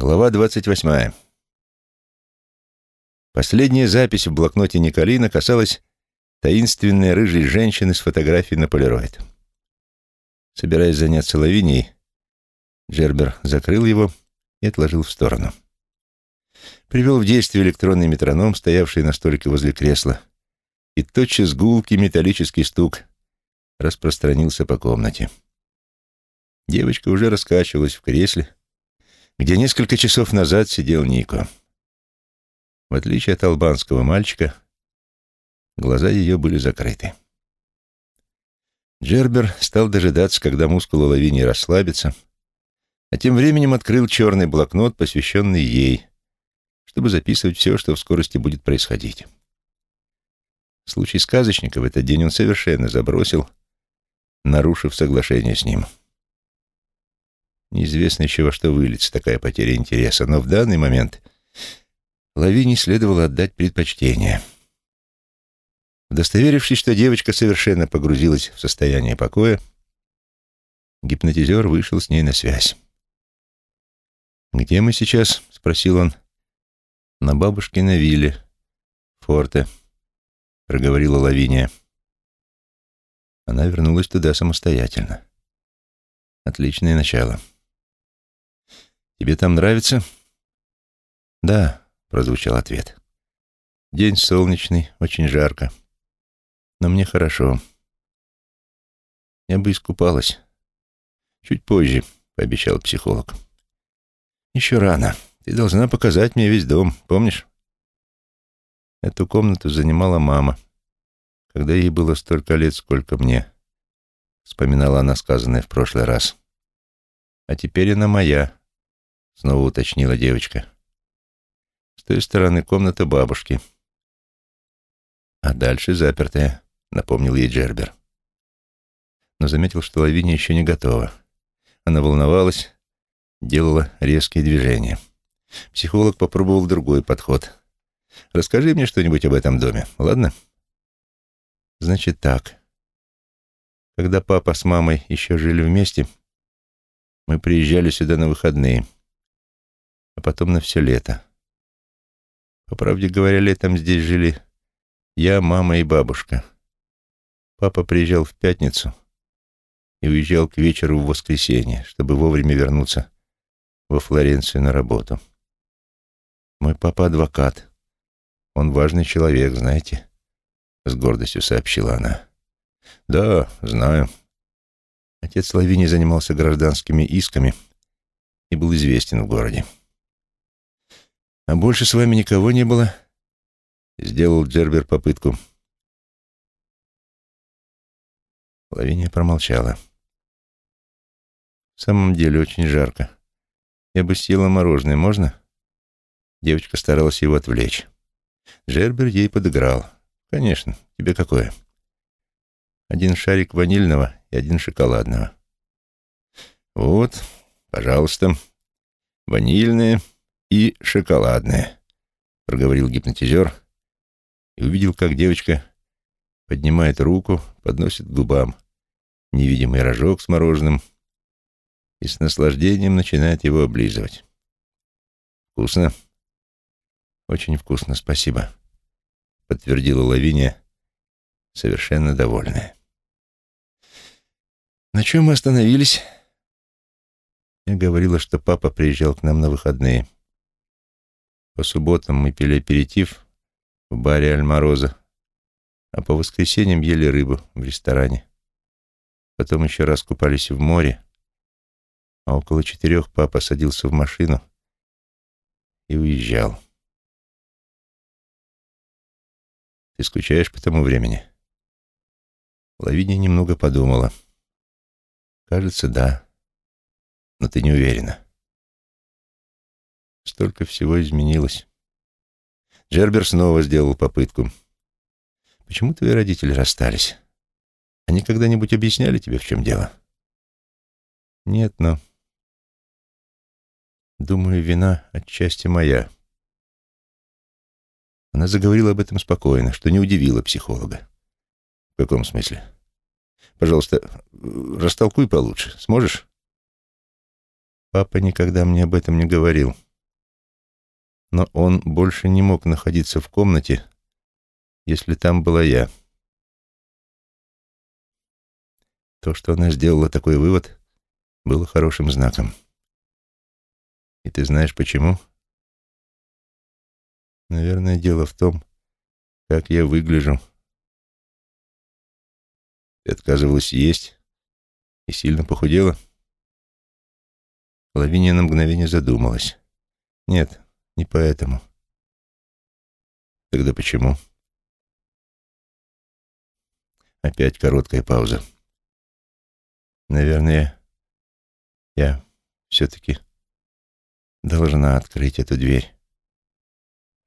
Глава двадцать восьмая. Последняя запись в блокноте Николина касалась таинственной рыжей женщины с фотографией на полироид. Собираясь заняться лавинией, Джербер закрыл его и отложил в сторону. Привел в действие электронный метроном, стоявший на столике возле кресла, и тотчас гулкий металлический стук распространился по комнате. Девочка уже раскачивалась в кресле, где несколько часов назад сидел Нико. В отличие от албанского мальчика, глаза ее были закрыты. Джербер стал дожидаться, когда мускулы Лавинии расслабятся, а тем временем открыл черный блокнот, посвященный ей, чтобы записывать все, что в скорости будет происходить. В случае сказочника в этот день он совершенно забросил, нарушив соглашение с ним. Неизвестно еще во что выльется такая потеря интереса, но в данный момент Лавине следовало отдать предпочтение. Удостоверившись, что девочка совершенно погрузилась в состояние покоя, гипнотизер вышел с ней на связь. «Где мы сейчас?» — спросил он. «На бабушкиной вилле, форте», — проговорила Лавиния. Она вернулась туда самостоятельно. Отличное начало. «Тебе там нравится?» «Да», — прозвучал ответ. «День солнечный, очень жарко. Но мне хорошо. Я бы искупалась. Чуть позже», — пообещал психолог. «Еще рано. Ты должна показать мне весь дом, помнишь?» Эту комнату занимала мама, когда ей было столько лет, сколько мне, — вспоминала она сказанное в прошлый раз. «А теперь она моя» снова уточнила девочка. С той стороны комната бабушки. А дальше запертая, напомнил ей Джербер. Но заметил, что Лавиния еще не готова. Она волновалась, делала резкие движения. Психолог попробовал другой подход. «Расскажи мне что-нибудь об этом доме, ладно?» «Значит так. Когда папа с мамой еще жили вместе, мы приезжали сюда на выходные» а потом на все лето. По правде говоря, летом здесь жили я, мама и бабушка. Папа приезжал в пятницу и уезжал к вечеру в воскресенье, чтобы вовремя вернуться во Флоренцию на работу. Мой папа адвокат. Он важный человек, знаете, — с гордостью сообщила она. Да, знаю. Отец Лавини занимался гражданскими исками и был известен в городе. «А больше с вами никого не было?» Сделал Джербер попытку. Лавиния промолчала. «В самом деле очень жарко. Я бы съела мороженое, можно?» Девочка старалась его отвлечь. Джербер ей подыграл. «Конечно. Тебе какое?» «Один шарик ванильного и один шоколадного». «Вот, пожалуйста. Ванильное и шоколадное», — проговорил гипнотизер и увидел, как девочка поднимает руку, подносит к губам невидимый рожок с мороженым и с наслаждением начинает его облизывать. «Вкусно?» «Очень вкусно, спасибо», — подтвердила Лавиния, совершенно довольная. «На чем мы остановились?» Я говорила, что папа приезжал к нам на выходные. По субботам мы пили аперитив в баре Альмароза, а по воскресеньям ели рыбу в ресторане. Потом еще раз купались в море, а около четырех папа садился в машину и уезжал. Ты скучаешь по тому времени? Лавиния немного подумала. Кажется, да, но ты не уверена. Столько всего изменилось. Джербер снова сделал попытку. Почему твои родители расстались? Они когда-нибудь объясняли тебе, в чем дело? Нет, но... Думаю, вина отчасти моя. Она заговорила об этом спокойно, что не удивило психолога. В каком смысле? Пожалуйста, растолкуй получше. Сможешь? Папа никогда мне об этом не говорил. — но он больше не мог находиться в комнате, если там была я. То, что она сделала такой вывод, было хорошим знаком. И ты знаешь почему? Наверное, дело в том, как я выгляжу. Ты отказывалась есть и сильно похудела? Лавиния на мгновение задумалась. Нет, не поэтому. Тогда почему? Опять короткая пауза. Наверное, я все-таки должна открыть эту дверь.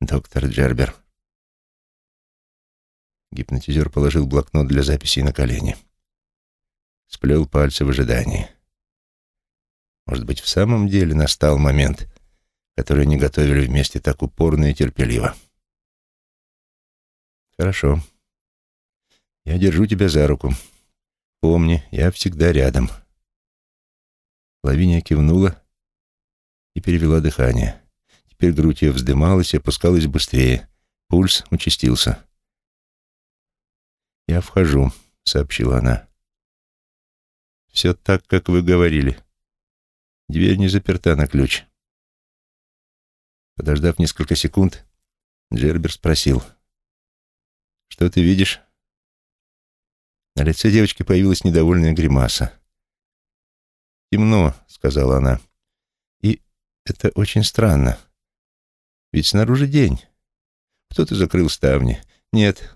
Доктор Джербер. Гипнотизер положил блокнот для записей на колени. Сплел пальцы в ожидании. Может быть, в самом деле настал момент, который они готовили вместе так упорно и терпеливо. Хорошо. Я держу тебя за руку. Помни, я всегда рядом. Лавиния кивнула и перевела дыхание. Теперь грудь ее вздымалась и опускалась быстрее. Пульс участился. «Я вхожу», — сообщила она. «Все так, как вы говорили. Дверь не заперта на ключ». Подождав несколько секунд, Джербер спросил. «Что ты видишь?» На лице девочки появилась недовольная гримаса. «Темно», — сказала она. «И это очень странно. Ведь снаружи день. Кто-то закрыл ставни. Нет.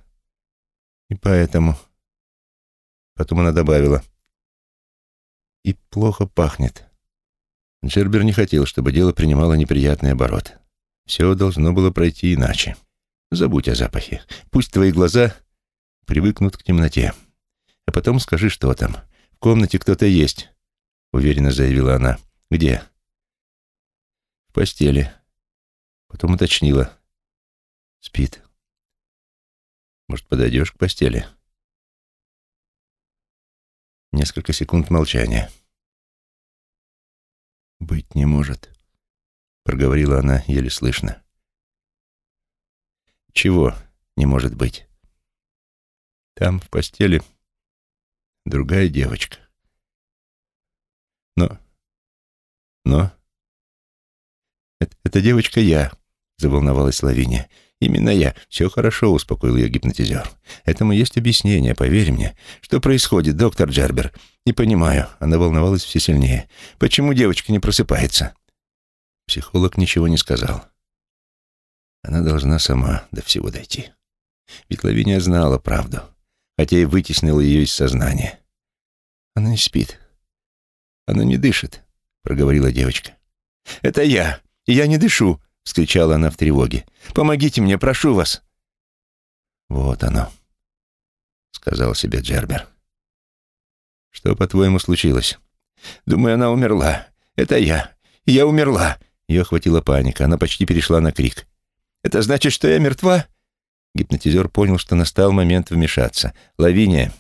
И поэтому...» Потом она добавила. «И плохо пахнет». Джербер не хотел, чтобы дело принимало неприятный оборот. Все должно было пройти иначе. Забудь о запахе. Пусть твои глаза привыкнут к темноте. А потом скажи, что там. В комнате кто-то есть, уверенно заявила она. Где? В постели. Потом уточнила. Спит. Может, подойдешь к постели? Несколько секунд молчания. «Быть не может», — проговорила она еле слышно. «Чего не может быть?» «Там, в постели, другая девочка. Но... Но... Это, девочка я, заволновалась Лавиния. Именно я. Все хорошо, успокоил ее гипнотизер. Этому есть объяснение, поверь мне. Что происходит, доктор Джербер? Не понимаю. Она волновалась все сильнее. Почему девочка не просыпается? Психолог ничего не сказал. Она должна сама до всего дойти. Ведь Лавиния знала правду хотя и вытеснил ее из сознания. «Она не спит. Она не дышит», — проговорила девочка. «Это я, я не дышу», — вскричала она в тревоге. «Помогите мне, прошу вас». «Вот оно», — сказал себе Джербер. «Что, по-твоему, случилось?» «Думаю, она умерла. Это я. Я умерла». Ее охватила паника. Она почти перешла на крик. «Это значит, что я мертва?» Гипнотизер понял, что настал момент вмешаться. «Лавиния,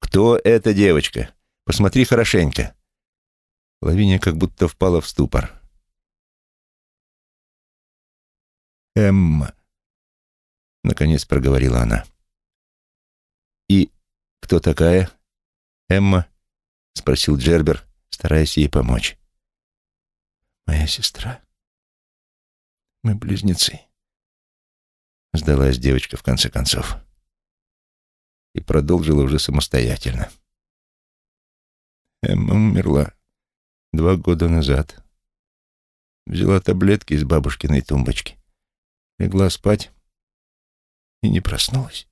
кто эта девочка? Посмотри хорошенько». Лавиния как будто впала в ступор. «Эмма», — наконец проговорила она. «И кто такая?» «Эмма?» — спросил Джербер, стараясь ей помочь. «Моя сестра. Мы близнецы». Сдалась девочка в конце концов. И продолжила уже самостоятельно. Эмма умерла два года назад. Взяла таблетки из бабушкиной тумбочки. Легла спать и не проснулась.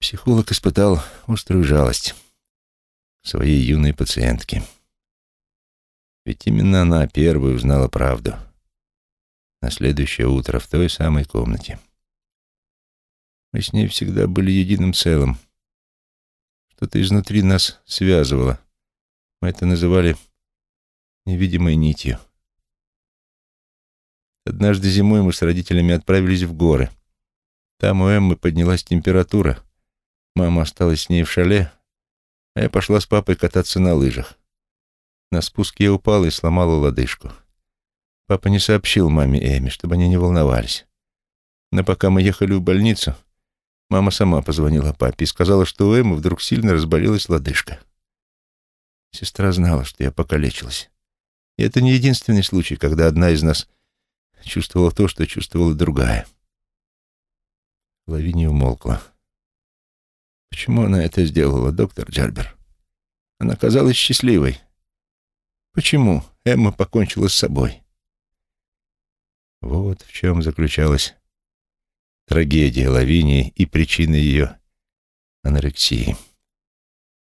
Психолог испытал острую жалость своей юной пациентке. Ведь именно она первой узнала правду — на следующее утро в той самой комнате. Мы с ней всегда были единым целым. Что-то изнутри нас связывало. Мы это называли невидимой нитью. Однажды зимой мы с родителями отправились в горы. Там у Эммы поднялась температура. Мама осталась с ней в шале, а я пошла с папой кататься на лыжах. На спуске я упала и сломала лодыжку. Папа не сообщил маме Эми, чтобы они не волновались. Но пока мы ехали в больницу, мама сама позвонила папе и сказала, что у Эммы вдруг сильно разболелась лодыжка. Сестра знала, что я покалечилась. И это не единственный случай, когда одна из нас чувствовала то, что чувствовала другая. Лавиния умолкла. Почему она это сделала, доктор Джарбер? Она казалась счастливой. Почему Эмма покончила с собой? Вот в чем заключалась трагедия Лавинии и причина ее анорексии.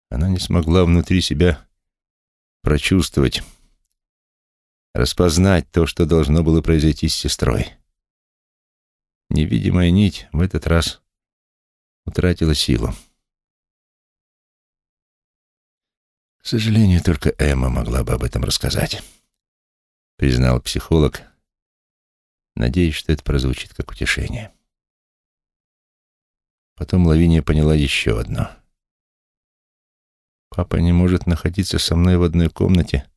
Она не смогла внутри себя прочувствовать, распознать то, что должно было произойти с сестрой. Невидимая нить в этот раз утратила силу. К сожалению, только Эмма могла бы об этом рассказать, признал психолог, надеясь, что это прозвучит как утешение. Потом Лавиния поняла еще одно. Папа не может находиться со мной в одной комнате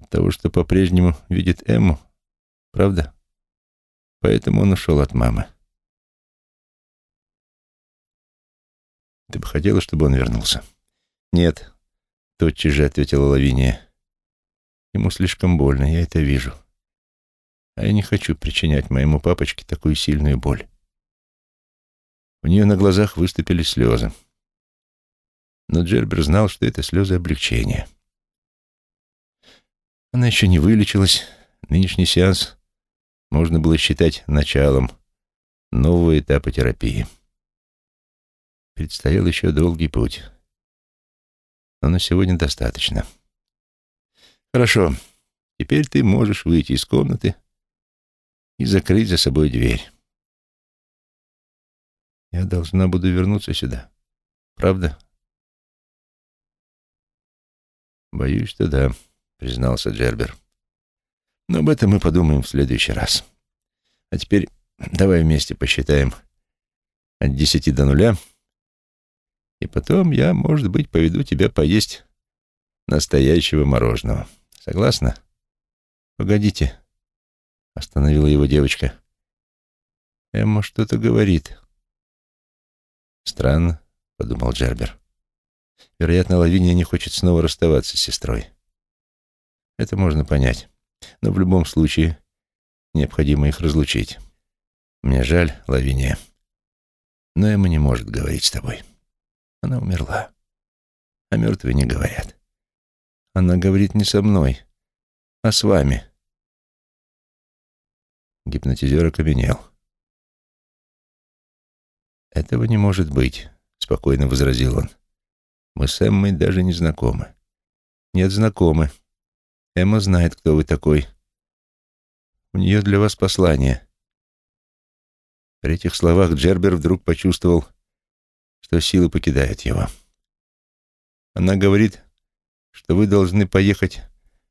от того, что по-прежнему видит Эмму, правда? Поэтому он ушел от мамы. Ты бы хотела, чтобы он вернулся? Нет, тотчас же ответила Лавиния. Ему слишком больно, я это вижу. А я не хочу причинять моему папочке такую сильную боль. У нее на глазах выступили слезы. Но Джербер знал, что это слезы облегчения. Она еще не вылечилась. Нынешний сеанс можно было считать началом нового этапа терапии. Предстоял еще долгий путь. Но на сегодня достаточно. Хорошо. Теперь ты можешь выйти из комнаты и закрыть за собой дверь. Я должна буду вернуться сюда. Правда? Боюсь, что да признался Джербер. Но об этом мы подумаем в следующий раз. А теперь давай вместе посчитаем от десяти до нуля, и потом я, может быть, поведу тебя поесть настоящего мороженого. Согласна? Погодите, остановила его девочка. Эмма что-то говорит. Странно, подумал Джербер. Вероятно, Лавиния не хочет снова расставаться с сестрой. Это можно понять. Но в любом случае необходимо их разлучить. Мне жаль, Лавиния. Но Эмма не может говорить с тобой. Она умерла. А мертвые не говорят. Она говорит не со мной, а с вами. Гипнотизер окаменел. «Этого не может быть», — спокойно возразил он. «Мы с Эммой даже не знакомы». «Нет, знакомы. Эмма знает, кто вы такой. У нее для вас послание. При этих словах Джербер вдруг почувствовал, что силы покидают его. Она говорит, что вы должны поехать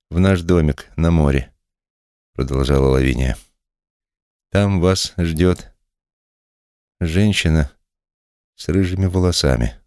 в наш домик на море, продолжала Лавиния. Там вас ждет женщина с рыжими волосами.